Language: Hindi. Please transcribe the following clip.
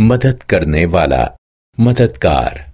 मदद करने वाला मददगार।